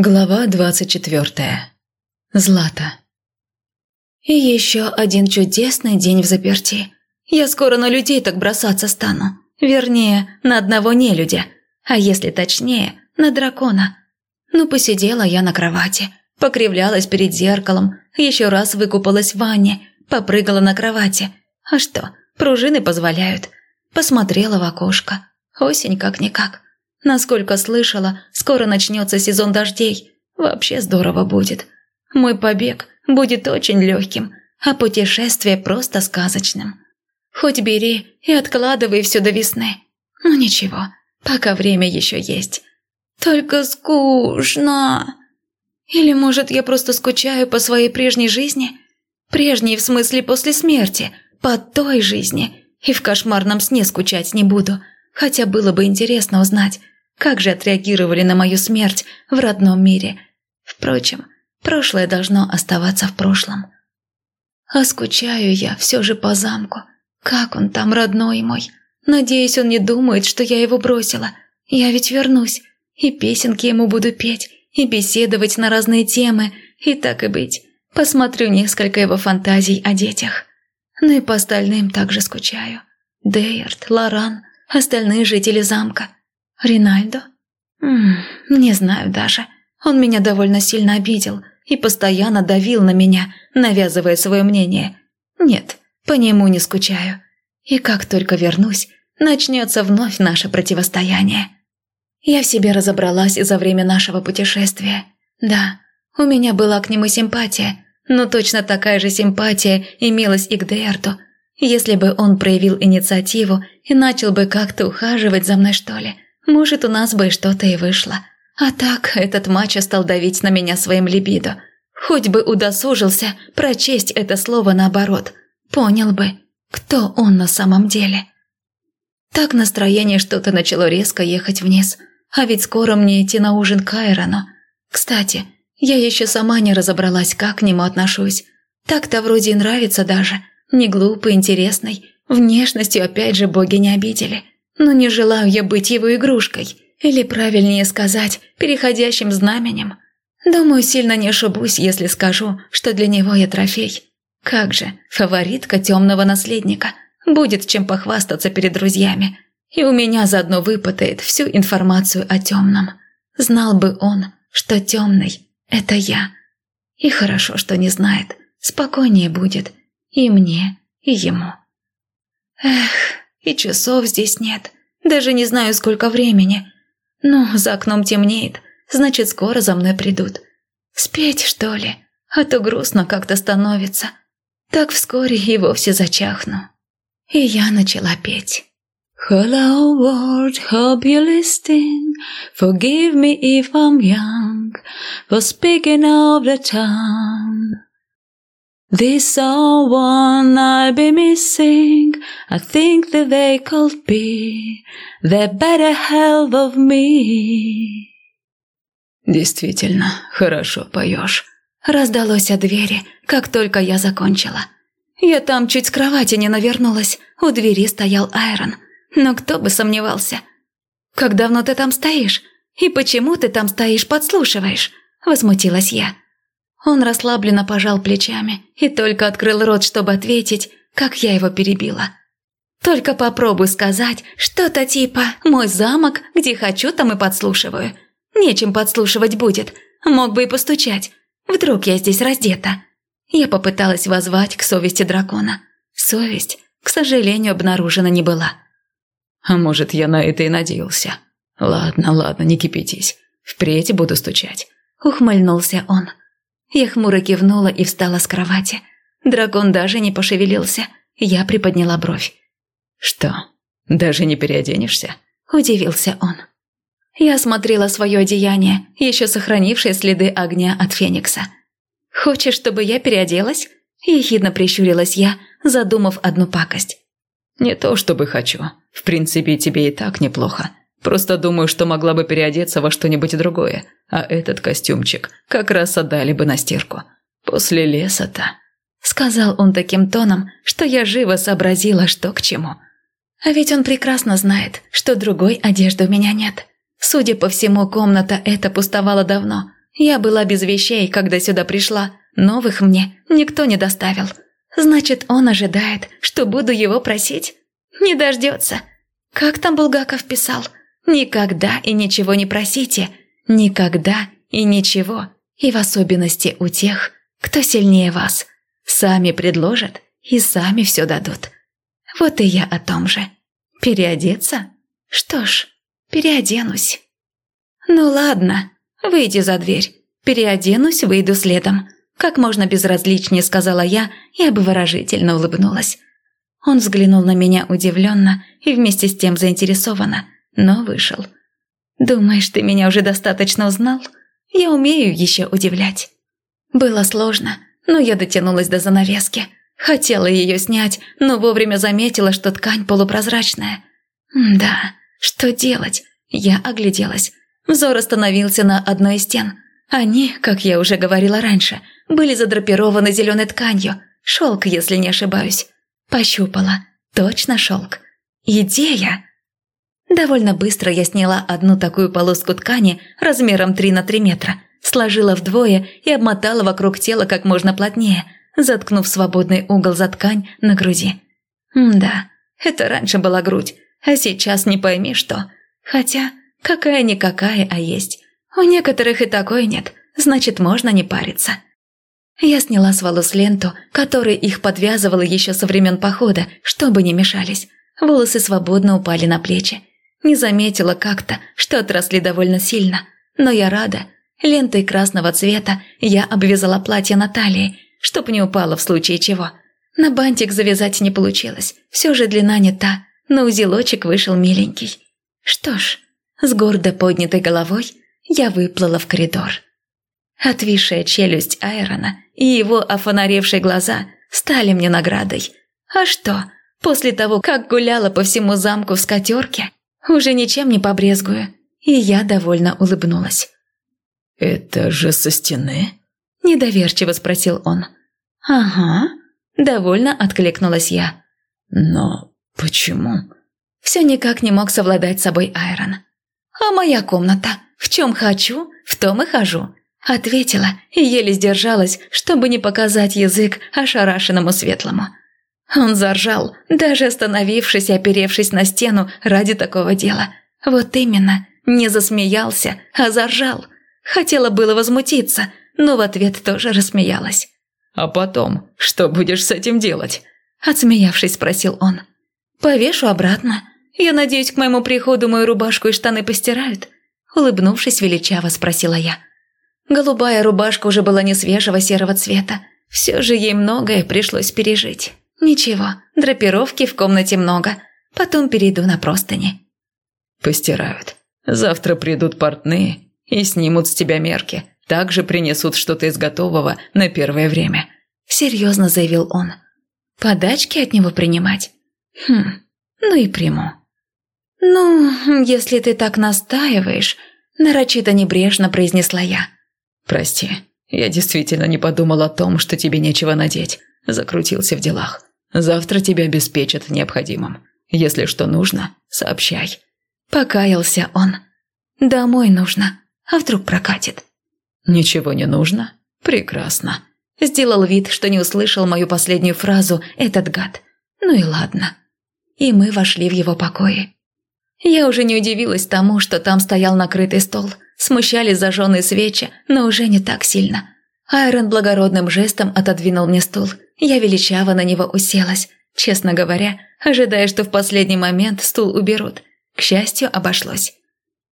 Глава двадцать четвертая. Злата. И еще один чудесный день в заперти. Я скоро на людей так бросаться стану. Вернее, на одного нелюдя. А если точнее, на дракона. Ну, посидела я на кровати, покривлялась перед зеркалом, еще раз выкупалась в ванне, попрыгала на кровати. А что, пружины позволяют. Посмотрела в окошко. Осень как-никак. Насколько слышала, скоро начнется сезон дождей. Вообще здорово будет. Мой побег будет очень легким, а путешествие просто сказочным. Хоть бери и откладывай все до весны. Ну ничего, пока время еще есть. Только скучно. Или, может, я просто скучаю по своей прежней жизни? Прежней в смысле после смерти, по той жизни. И в кошмарном сне скучать не буду. Хотя было бы интересно узнать, как же отреагировали на мою смерть в родном мире. Впрочем, прошлое должно оставаться в прошлом. А скучаю я все же по замку. Как он там, родной мой? Надеюсь, он не думает, что я его бросила. Я ведь вернусь, и песенки ему буду петь, и беседовать на разные темы, и так и быть. Посмотрю несколько его фантазий о детях. Ну и по остальным также скучаю. Дейерт, Лоран, остальные жители замка – Ринальдо? М не знаю даже. Он меня довольно сильно обидел и постоянно давил на меня, навязывая свое мнение. Нет, по нему не скучаю. И как только вернусь, начнется вновь наше противостояние. Я в себе разобралась за время нашего путешествия. Да, у меня была к нему симпатия, но точно такая же симпатия имелась и к Дейарту, если бы он проявил инициативу и начал бы как-то ухаживать за мной, что ли – может, у нас бы что-то и вышло. А так, этот мачо стал давить на меня своим либидо. Хоть бы удосужился прочесть это слово наоборот. Понял бы, кто он на самом деле. Так настроение что-то начало резко ехать вниз. А ведь скоро мне идти на ужин к Айрону. Кстати, я еще сама не разобралась, как к нему отношусь. Так-то вроде и нравится даже. Не глупый, интересный. Внешностью опять же боги не обидели но не желаю я быть его игрушкой, или правильнее сказать, переходящим знаменем. Думаю, сильно не ошибусь, если скажу, что для него я трофей. Как же, фаворитка темного наследника, будет чем похвастаться перед друзьями. И у меня заодно выпытает всю информацию о темном. Знал бы он, что темный – это я. И хорошо, что не знает, спокойнее будет и мне, и ему. Эх, и часов здесь нет. Даже не знаю, сколько времени. Ну, за окном темнеет, значит, скоро за мной придут. Спеть, что ли? А то грустно как-то становится. Так вскоре и вовсе зачахну. И я начала петь. Hello world, hope you're listening. Forgive me if I'm young, for speaking of the town. This someone I'll be missing, I think that they could be the better half of me. Действительно, хорошо поешь. Раздалось от двери, как только я закончила. Я там чуть с кровати не навернулась, у двери стоял Айрон. Но кто бы сомневался. «Как давно ты там стоишь? И почему ты там стоишь, подслушиваешь?» Возмутилась я. Он расслабленно пожал плечами и только открыл рот, чтобы ответить, как я его перебила. «Только попробуй сказать что-то типа «мой замок, где хочу, там и подслушиваю». Нечем подслушивать будет, мог бы и постучать. Вдруг я здесь раздета». Я попыталась воззвать к совести дракона. Совесть, к сожалению, обнаружена не была. «А может, я на это и надеялся. Ладно, ладно, не кипятись. Впредь буду стучать», — ухмыльнулся он. Я хмуро кивнула и встала с кровати. Дракон даже не пошевелился. Я приподняла бровь. «Что, даже не переоденешься?» – удивился он. Я осмотрела свое одеяние, еще сохранившее следы огня от Феникса. «Хочешь, чтобы я переоделась?» – ехидно прищурилась я, задумав одну пакость. «Не то чтобы хочу. В принципе, тебе и так неплохо. Просто думаю, что могла бы переодеться во что-нибудь другое, а этот костюмчик как раз отдали бы на стирку. После леса-то...» Сказал он таким тоном, что я живо сообразила, что к чему. А ведь он прекрасно знает, что другой одежды у меня нет. Судя по всему, комната эта пустовала давно. Я была без вещей, когда сюда пришла. Новых мне никто не доставил. Значит, он ожидает, что буду его просить? Не дождется. Как там Булгаков писал? Никогда и ничего не просите. Никогда и ничего. И в особенности у тех, кто сильнее вас. Сами предложат и сами все дадут. Вот и я о том же. Переодеться? Что ж, переоденусь. Ну ладно, выйди за дверь. Переоденусь, выйду следом. Как можно безразличнее сказала я и обворожительно улыбнулась. Он взглянул на меня удивленно и вместе с тем заинтересованно, но вышел. «Думаешь, ты меня уже достаточно узнал? Я умею еще удивлять». Было сложно, но я дотянулась до занавески. Хотела ее снять, но вовремя заметила, что ткань полупрозрачная. Да, что делать? Я огляделась. Взор остановился на одной из стен. Они, как я уже говорила раньше, были задрапированы зеленой тканью. Шелк, если не ошибаюсь. Пощупала. Точно шелк. Идея! Довольно быстро я сняла одну такую полоску ткани размером 3 на 3 метра, сложила вдвое и обмотала вокруг тела как можно плотнее, заткнув свободный угол за ткань на груди. М да, это раньше была грудь, а сейчас не пойми что. Хотя, какая-никакая, а есть. У некоторых и такой нет, значит, можно не париться. Я сняла с волос ленту, которой их подвязывала еще со времен похода, чтобы не мешались. Волосы свободно упали на плечи. Не заметила как-то, что отросли довольно сильно, но я рада. Лентой красного цвета я обвязала платье на талии, чтоб не упало в случае чего. На бантик завязать не получилось, все же длина не та, но узелочек вышел миленький. Что ж, с гордо поднятой головой я выплыла в коридор. Отвисшая челюсть Айрона и его офонаревшие глаза стали мне наградой. А что, после того, как гуляла по всему замку в скатерке, уже ничем не побрезгую, и я довольно улыбнулась. «Это же со стены?» – недоверчиво спросил он. «Ага», – довольно откликнулась я. «Но почему?» Все никак не мог совладать с собой Айрон. «А моя комната? В чем хочу, в том и хожу. Ответила и еле сдержалась, чтобы не показать язык ошарашенному светлому. Он заржал, даже остановившись и оперевшись на стену ради такого дела. Вот именно, не засмеялся, а заржал. Хотела было возмутиться, но в ответ тоже рассмеялась. «А потом, что будешь с этим делать?» Отсмеявшись, спросил он. «Повешу обратно. Я надеюсь, к моему приходу мою рубашку и штаны постирают?» Улыбнувшись величаво, спросила я. Голубая рубашка уже была не свежего серого цвета. Все же ей многое пришлось пережить. Ничего, драпировки в комнате много. Потом перейду на простыни. Постирают. Завтра придут портные и снимут с тебя мерки. Также принесут что-то из готового на первое время. Серьезно заявил он. Подачки от него принимать? Хм, ну и приму. Ну, если ты так настаиваешь, нарочито небрежно произнесла я. «Прости, я действительно не подумал о том, что тебе нечего надеть. Закрутился в делах. Завтра тебя обеспечат необходимым. Если что нужно, сообщай». Покаялся он. «Домой нужно, а вдруг прокатит?» «Ничего не нужно? Прекрасно». Сделал вид, что не услышал мою последнюю фразу этот гад. Ну и ладно. И мы вошли в его покои. Я уже не удивилась тому, что там стоял накрытый стол – Смущали зажженные свечи, но уже не так сильно. Айрон благородным жестом отодвинул мне стул. Я величаво на него уселась, честно говоря, ожидая, что в последний момент стул уберут. К счастью, обошлось.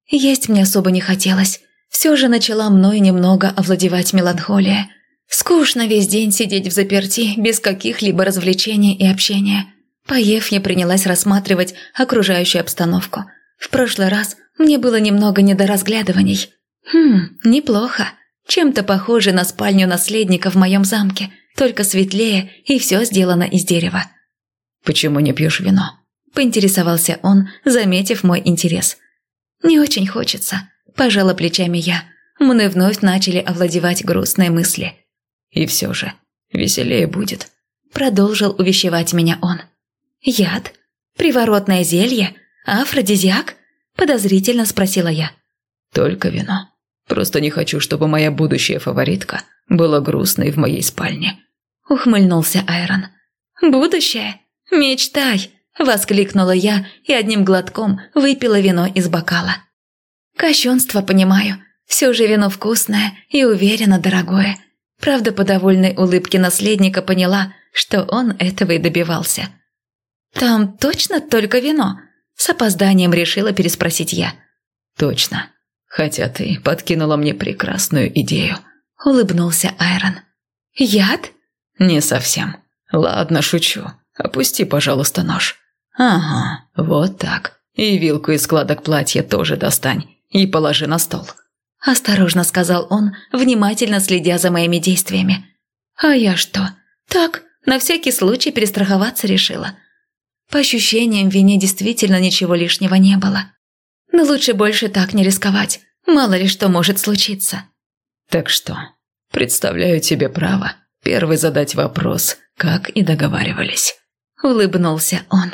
Есть мне особо не хотелось. Все же начала мной немного овладевать меланхолия. Скучно весь день сидеть в заперти, без каких-либо развлечений и общения. Поев, я принялась рассматривать окружающую обстановку. В прошлый раз мне было немного не до разглядываний. Хм, неплохо. Чем-то похоже на спальню наследника в моем замке, только светлее и все сделано из дерева. «Почему не пьешь вино?» – поинтересовался он, заметив мой интерес. «Не очень хочется», – пожала плечами я. Мной вновь начали овладевать грустные мысли. «И все же, веселее будет», – продолжил увещевать меня он. «Яд? Приворотное зелье? Афродизиак?» – подозрительно спросила я. «Только вино. Просто не хочу, чтобы моя будущая фаворитка была грустной в моей спальне». Ухмыльнулся Айрон. «Будущее? Мечтай!» – воскликнула я и одним глотком выпила вино из бокала. «Кощунство понимаю. Все же вино вкусное и уверенно дорогое. Правда, по довольной улыбке наследника поняла, что он этого и добивался. «Там точно только вино?» С опозданием решила переспросить я. «Точно. Хотя ты подкинула мне прекрасную идею», – улыбнулся Айрон. «Яд?» «Не совсем. Ладно, шучу. Опусти, пожалуйста, нож». «Ага, вот так. И вилку из складок платья тоже достань и положи на стол». Осторожно сказал он, внимательно следя за моими действиями. «А я что? Так, на всякий случай перестраховаться решила». По ощущениям, в вине действительно ничего лишнего не было. Но лучше больше так не рисковать, мало ли что может случиться. «Так что, представляю тебе право первый задать вопрос, как и договаривались». Улыбнулся он.